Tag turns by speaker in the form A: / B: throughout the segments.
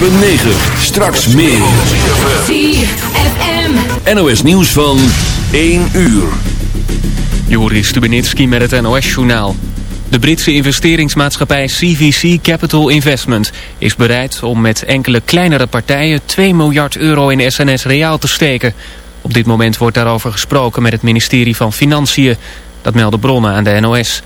A: 9. Straks meer.
B: 4FM.
A: NOS nieuws van 1 uur.
C: Joris Stubenitski met het NOS-journaal. De Britse investeringsmaatschappij CVC Capital Investment is bereid om met enkele kleinere partijen 2 miljard euro in SNS Reaal te steken. Op dit moment wordt daarover gesproken met het ministerie van Financiën. Dat melden bronnen aan de NOS.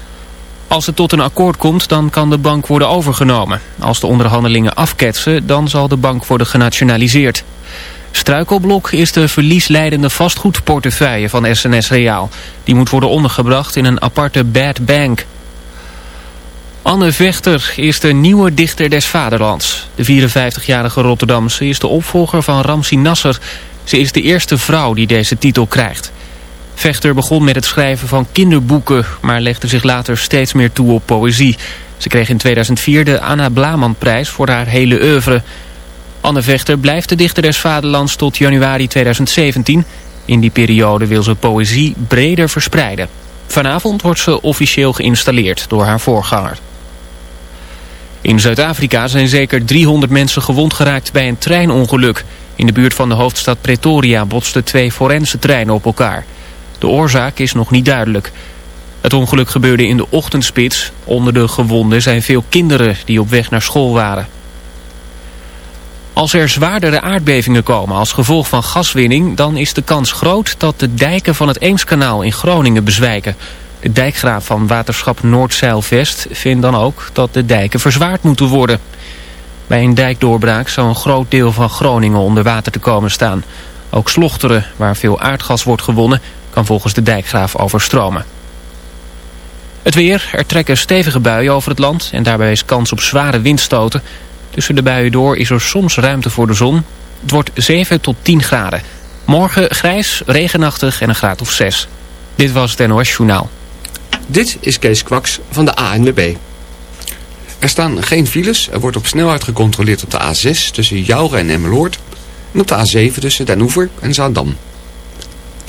C: Als het tot een akkoord komt, dan kan de bank worden overgenomen. Als de onderhandelingen afketsen, dan zal de bank worden genationaliseerd. Struikelblok is de verliesleidende vastgoedportefeuille van SNS Reaal. Die moet worden ondergebracht in een aparte bad bank. Anne Vechter is de nieuwe dichter des vaderlands. De 54-jarige Rotterdamse is de opvolger van Ramsi Nasser. Ze is de eerste vrouw die deze titel krijgt. Vechter begon met het schrijven van kinderboeken... maar legde zich later steeds meer toe op poëzie. Ze kreeg in 2004 de Anna Blaman-prijs voor haar hele oeuvre. Anne Vechter blijft de dichter des vaderlands tot januari 2017. In die periode wil ze poëzie breder verspreiden. Vanavond wordt ze officieel geïnstalleerd door haar voorganger. In Zuid-Afrika zijn zeker 300 mensen gewond geraakt bij een treinongeluk. In de buurt van de hoofdstad Pretoria botsten twee forense treinen op elkaar. De oorzaak is nog niet duidelijk. Het ongeluk gebeurde in de ochtendspits. Onder de gewonden zijn veel kinderen die op weg naar school waren. Als er zwaardere aardbevingen komen als gevolg van gaswinning... dan is de kans groot dat de dijken van het Eemskanaal in Groningen bezwijken. De dijkgraaf van waterschap Noordzeilvest vindt dan ook dat de dijken verzwaard moeten worden. Bij een dijkdoorbraak zou een groot deel van Groningen onder water te komen staan. Ook Slochteren, waar veel aardgas wordt gewonnen, kan volgens de dijkgraaf overstromen. Het weer, er trekken stevige buien over het land en daarbij is kans op zware windstoten. Tussen de buien door is er soms ruimte voor de zon. Het wordt 7 tot 10 graden. Morgen grijs, regenachtig en een graad of 6. Dit was het NOS Journaal.
D: Dit is Kees Kwaks van de ANWB. Er staan geen files. Er wordt op snelheid gecontroleerd op de A6 tussen Jouren en Emmeloord. En op de A7 tussen Den Oever en Zaandam.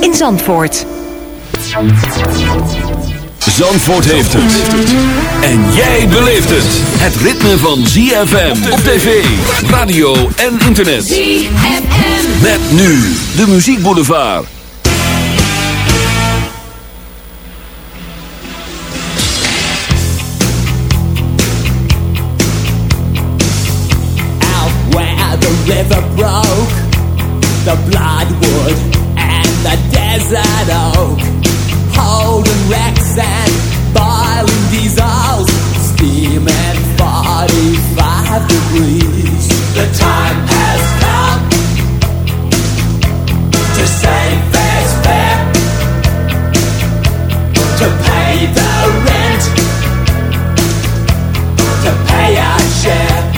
E: in Zandvoort.
A: Zandvoort heeft het. En jij beleeft het. Het ritme van ZFM op tv, radio en internet.
B: ZFM.
A: Met nu de muziekboulevard.
F: out where the river broke, the bloodwood and the desert oak, Holden wrecks and boiling diesels, steaming 45 degrees. The time has come to save this fare, to pay the rent, to pay our share.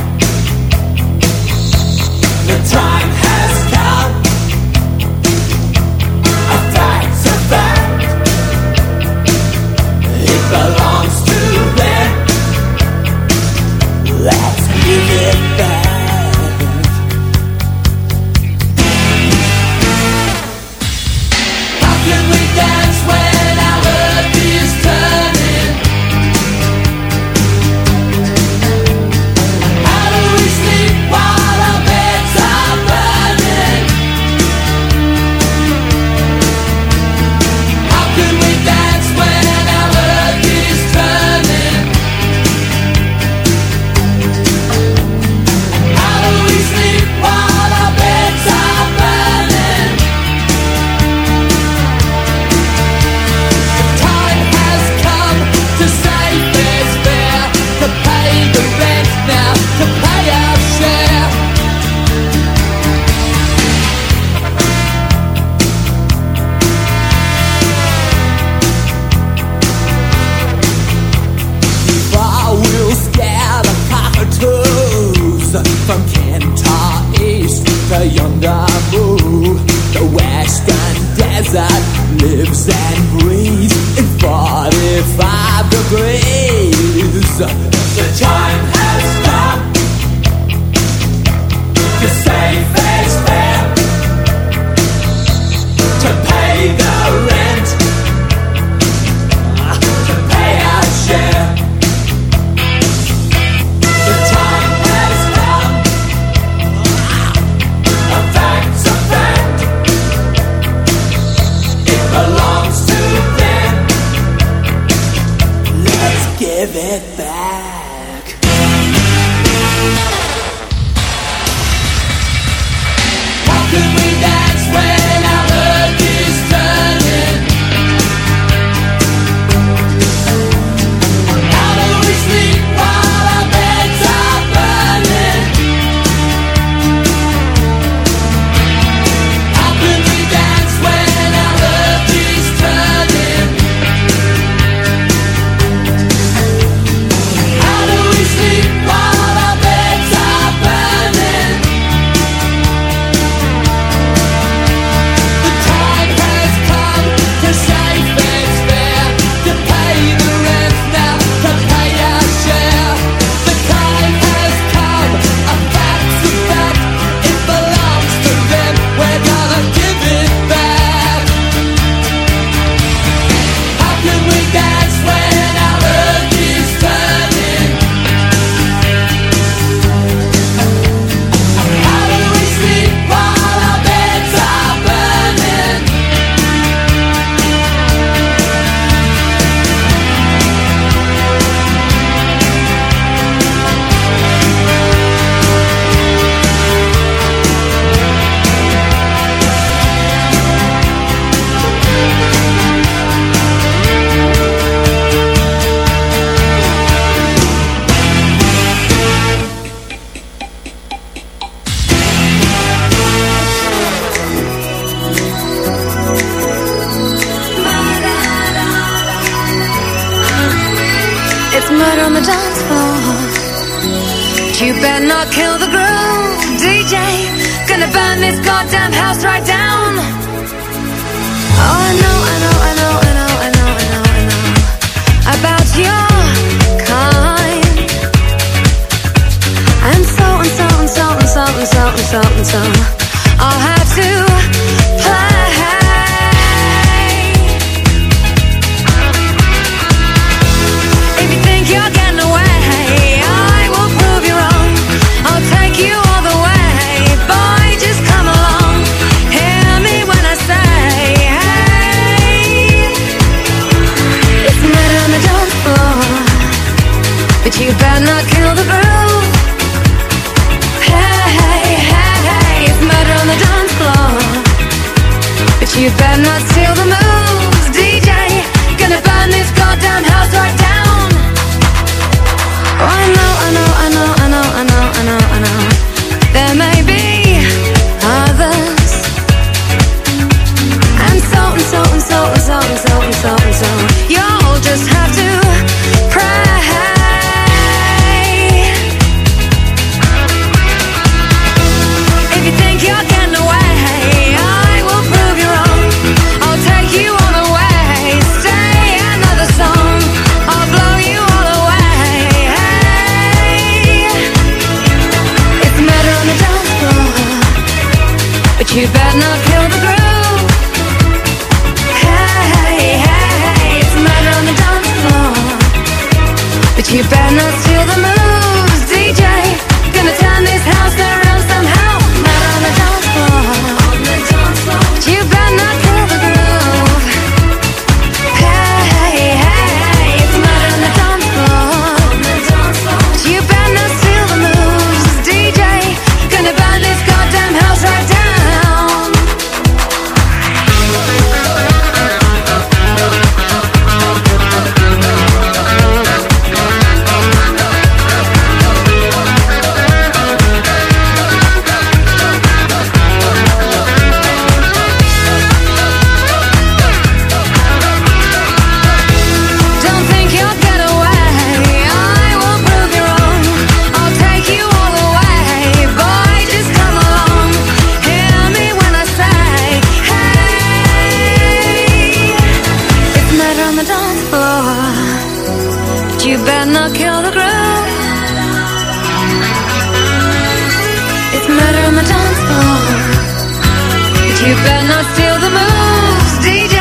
G: You better not steal the moves, DJ.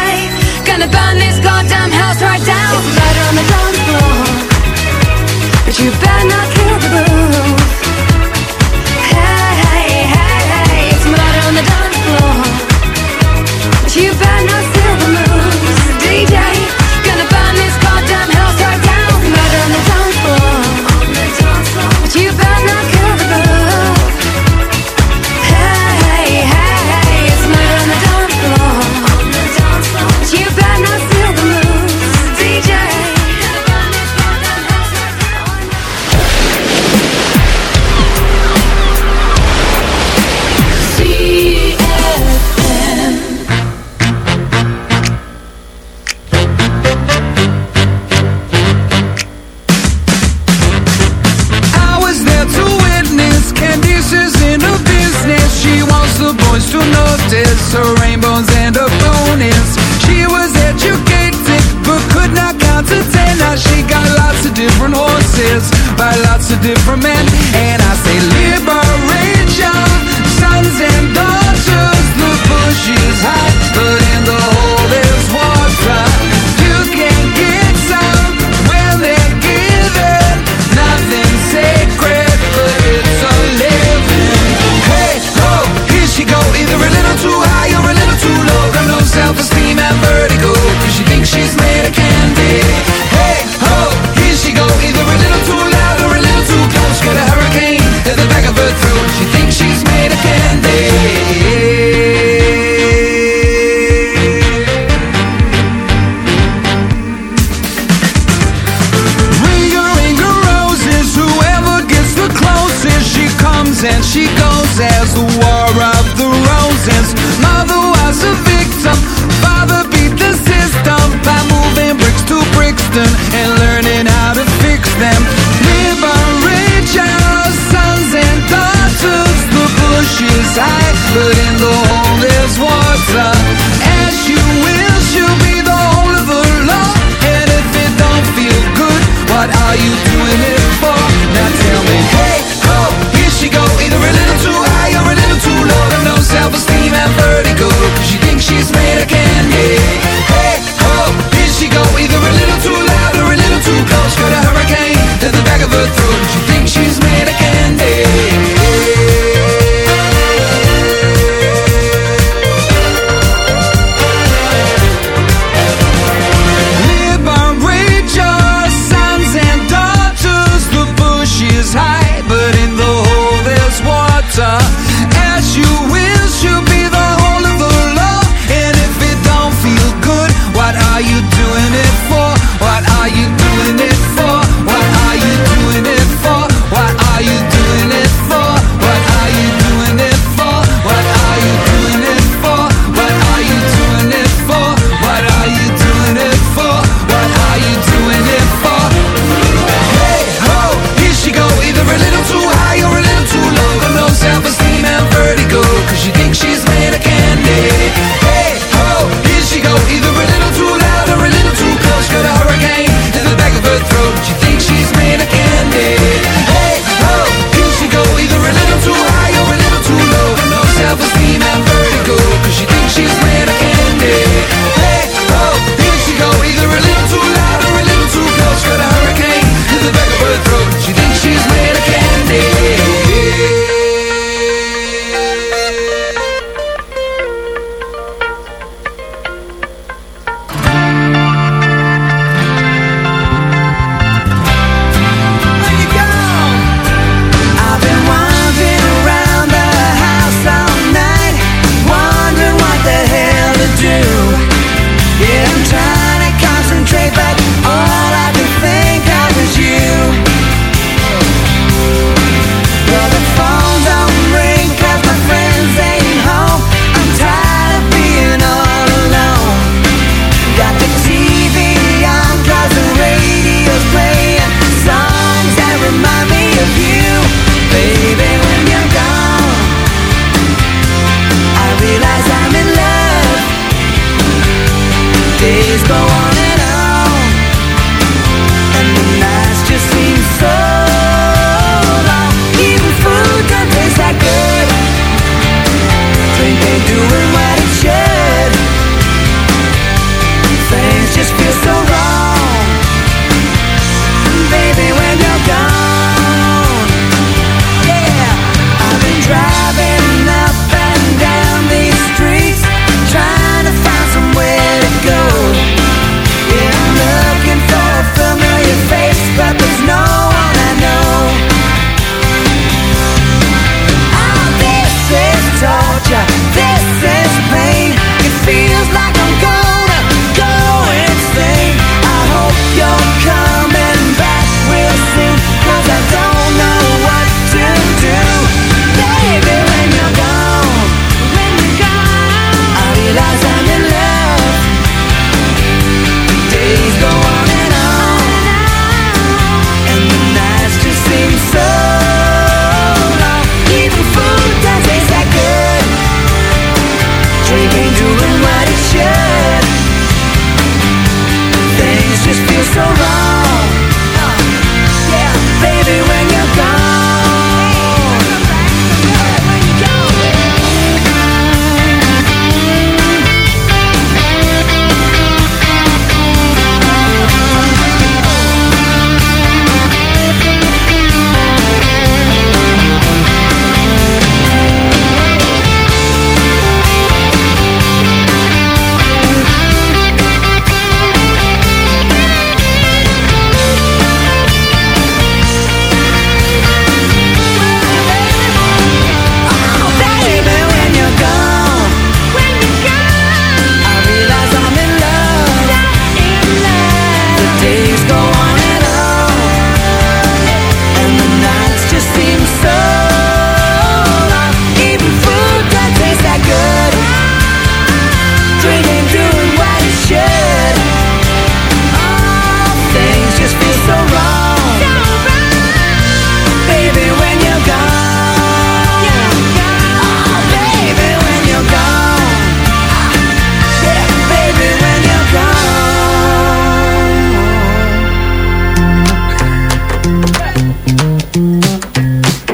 G: Gonna burn this goddamn house right down. It's better on the dance floor, but you better not kill the groove. Hey, hey. It's murder on the dance floor, you better not.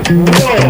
H: So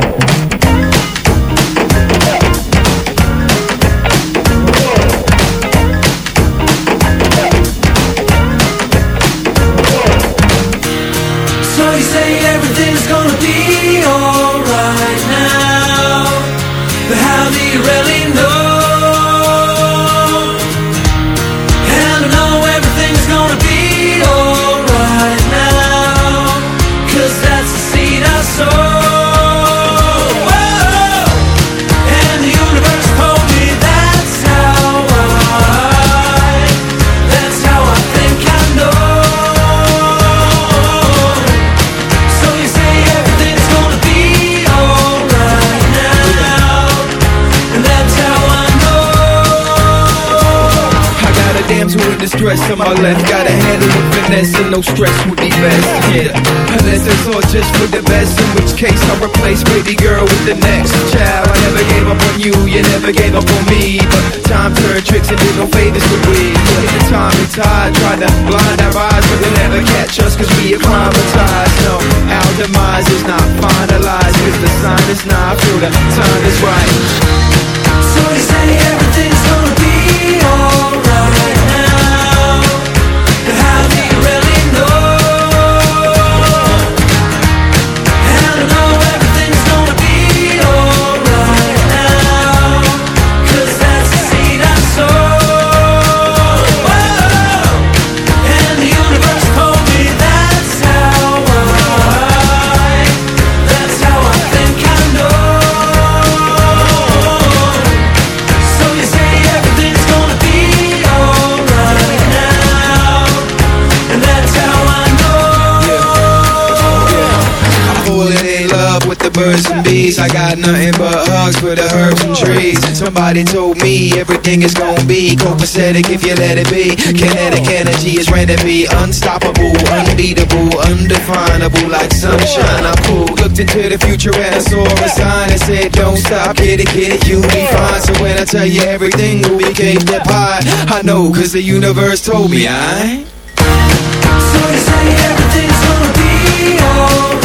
H: I
I: got
H: nothing but hugs for the herbs and trees. Somebody told me everything is gonna be copacetic if you let it be. Kinetic energy is ready to be unstoppable, unbeatable, undefinable, like sunshine. I'm cool. Looked into the future and I saw a sign that said, Don't stop, get it, get it, you'll be fine. So when I tell you everything will be the pie, I know, cause the universe told me I.
F: So they say everything's gonna be alright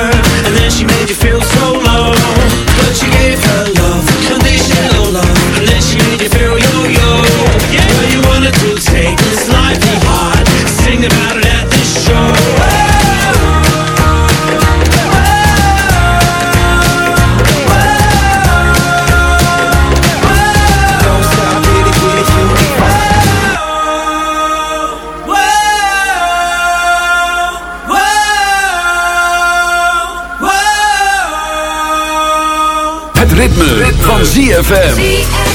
A: ZFM.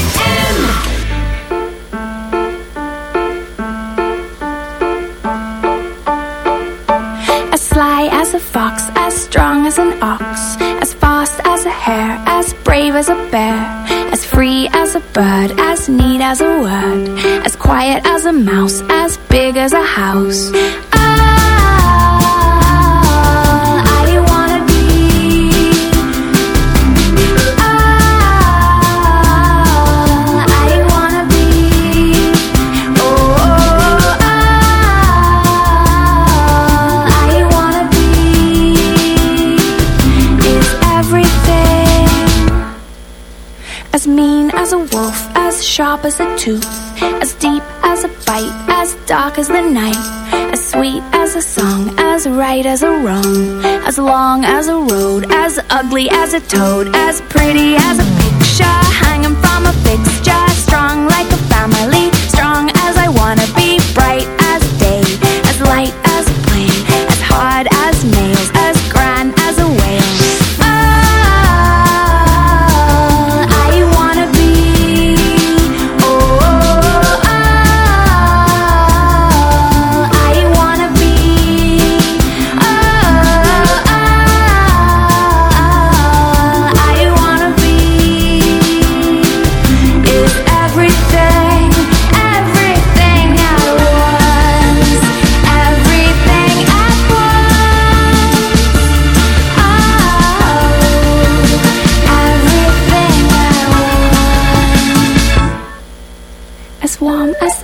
J: As a toad,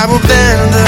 K: I will bend
L: the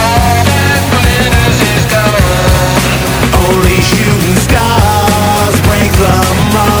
L: Stars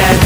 L: on,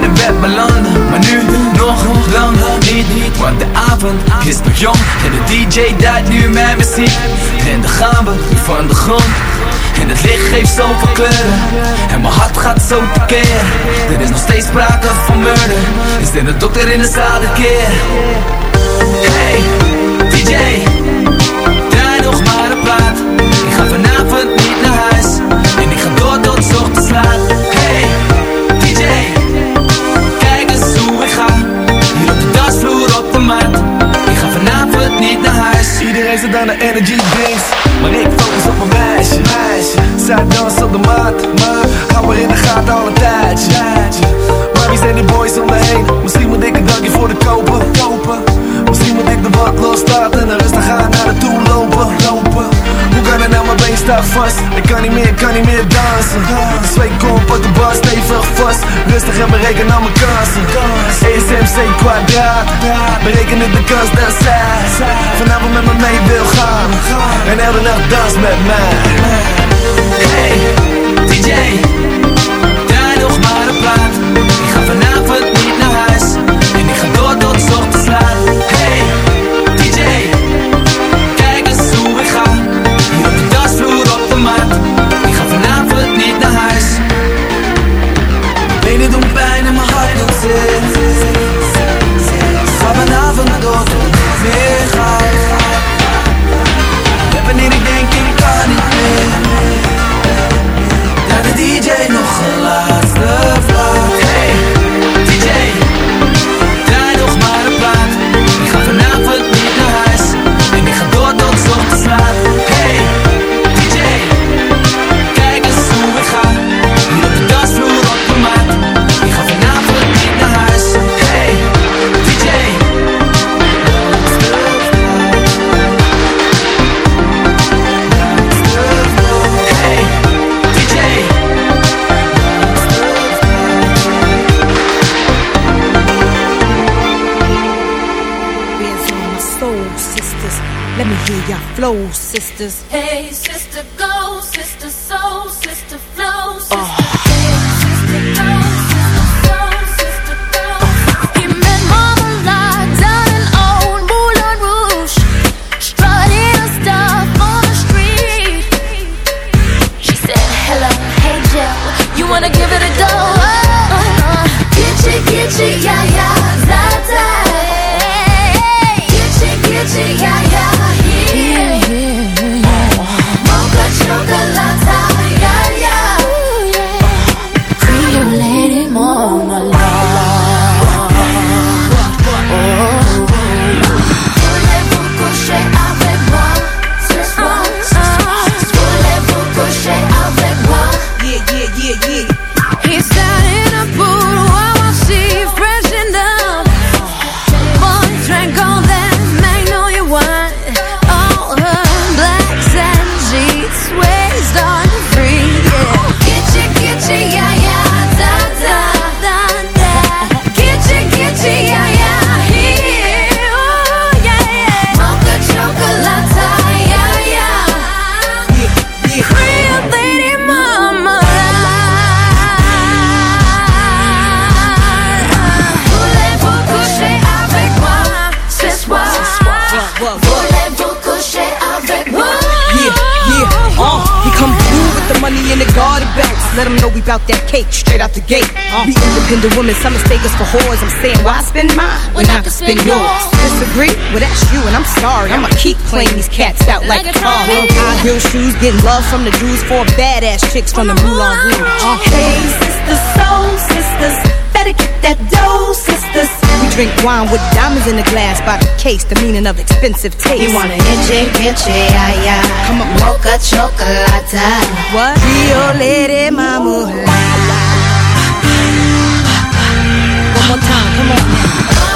G: Weer in bed belanden. Maar nu nog lang niet. Want de avond is nog jong. En de DJ draait nu mijn muziek. En dan gaan we van de grond. En het licht geeft zoveel kleuren. En mijn hart gaat zo tekeer Er is nog steeds sprake van murder. Is dit de dokter in de zaal de keer. Hey, DJ Draai nog maar een plaat. Ik ga vanavond niet naar huis. En ik ga door tot ochtends laat
M: Aan de energy drinks Maar ik focus op mijn meisje, meisje. Zij op de mat Maar hou haar in de gaten al een tijdje, tijdje. Maar wie zijn die boys om me heen? Misschien moet ik een dankje voor de kopen, kopen. Misschien moet ik de wat loslaten En rustig gaan naar de toe lopen. Hoe kan het nou, mijn been staat vast? Ik kan niet meer, kan niet meer dansen. De zweet komt op de bar, stevig vast. Rustig en bereken al mijn kansen. ESMC kwadraat. Berekenen de kans dat zij Vanavond met me mee wil gaan. En elke nacht dans met mij.
G: Hey, DJ Draai nog maar een plaat. Ik ga vanavond niet naar huis. En ik ga door tot ochtends laat. Hey,
N: sisters. Money in the garden belts. Let him know we bout that cake straight out the gate. We independent women, some mistake us for whores. I'm saying, why spend mine when I can spend yours? Disagree? Well, that's you, and I'm sorry. I'ma keep playing these cats out like,
B: Like a troll.
N: High heel shoes, getting love from the Jews, four badass chicks from the Moulin Rouge. Uh,
O: Hey, sisters, soul sisters, better get that dough, sisters.
N: Drink wine with diamonds in the glass by the case, the meaning of expensive taste.
O: You wanna itchy, itchy, yeah, yeah.
N: Come on,
O: Mocha chocolate.
N: What? Rio Lady Mama. One more time, come on.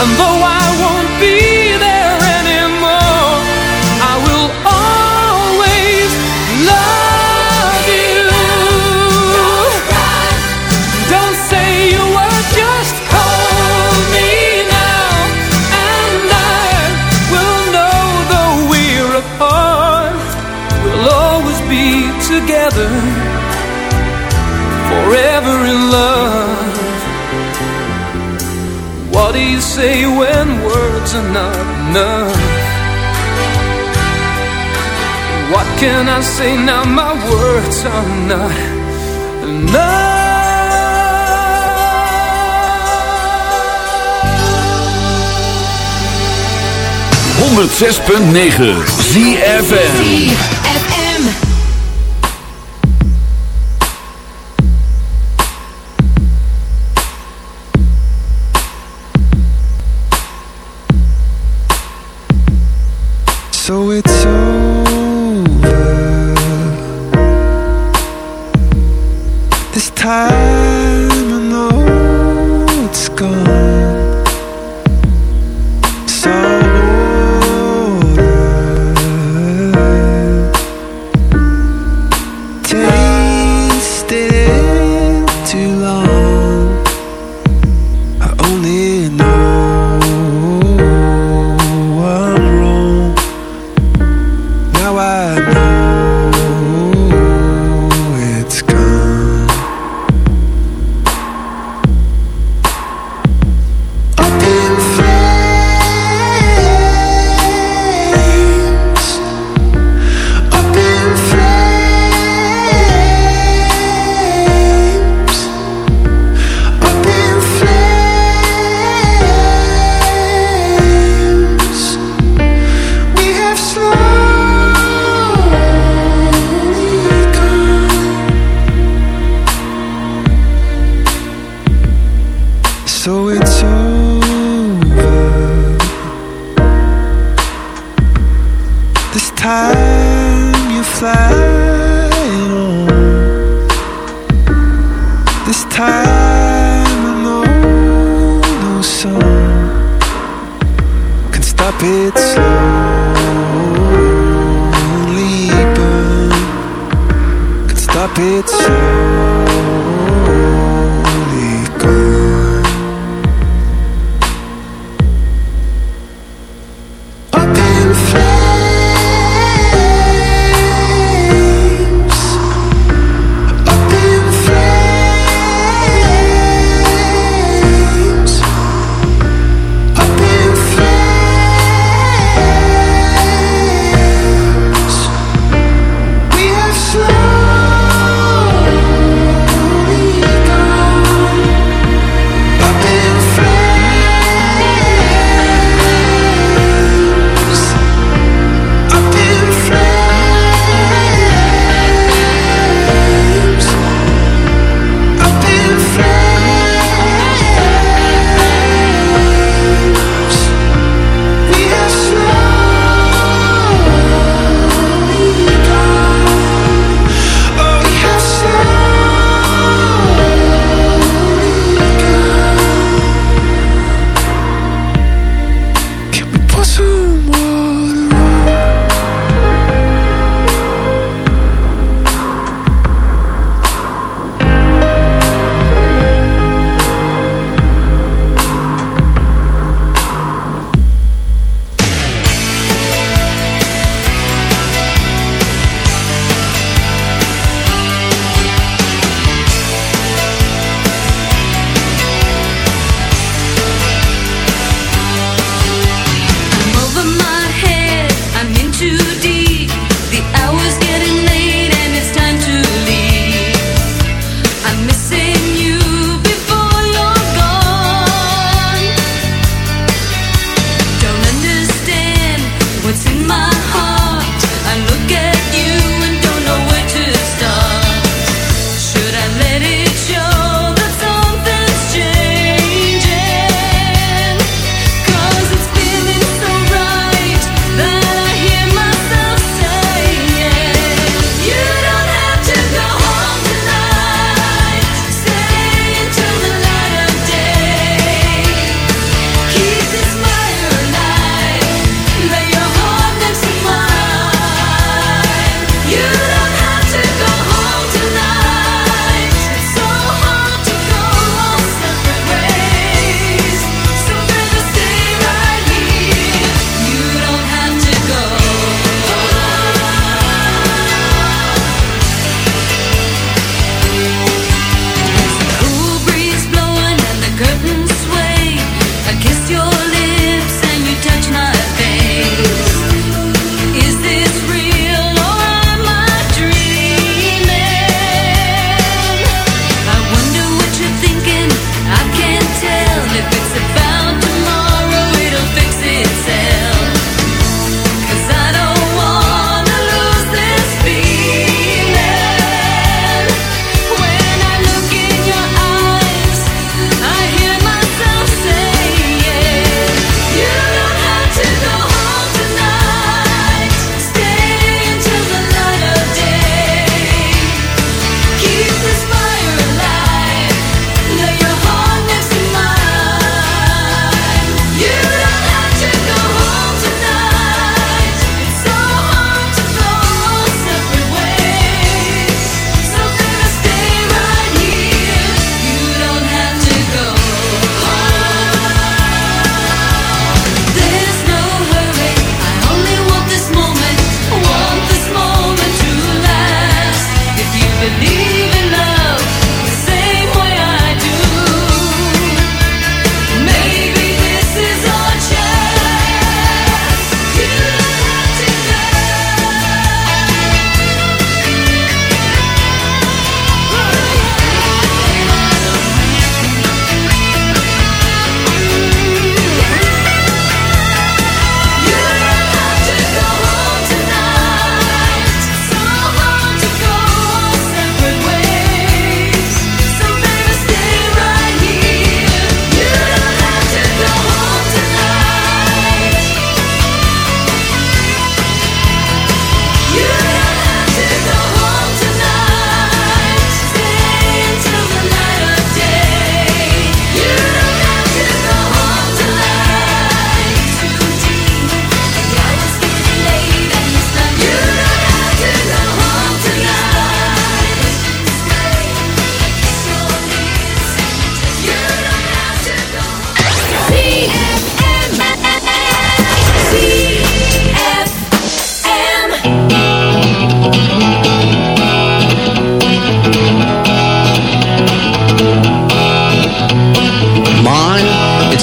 F: And though I won't be You say when words are not enough? What can I say now? My words are not enough.
K: 106.9 ZFM.
P: Time you're flying on. This time I know no song can stop it slowly burn. Can stop it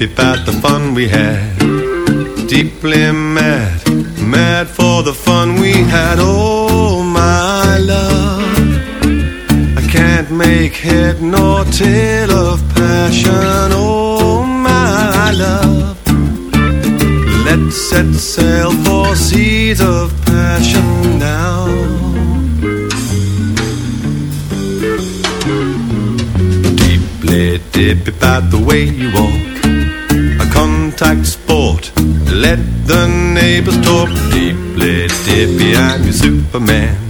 Q: deep about the fun we had. Deeply mad, mad for the fun we had. Oh my love, I can't make head nor tail of neighbors talk deeply, dippy. I'm your Superman.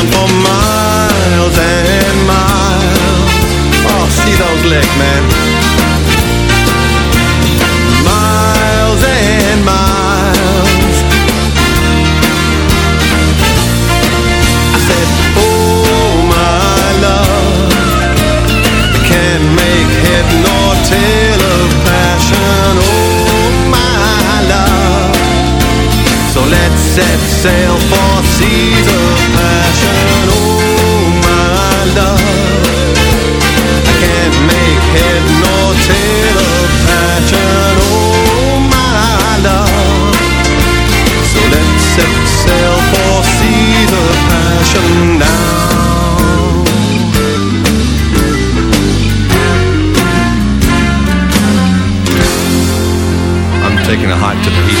Q: to
A: be.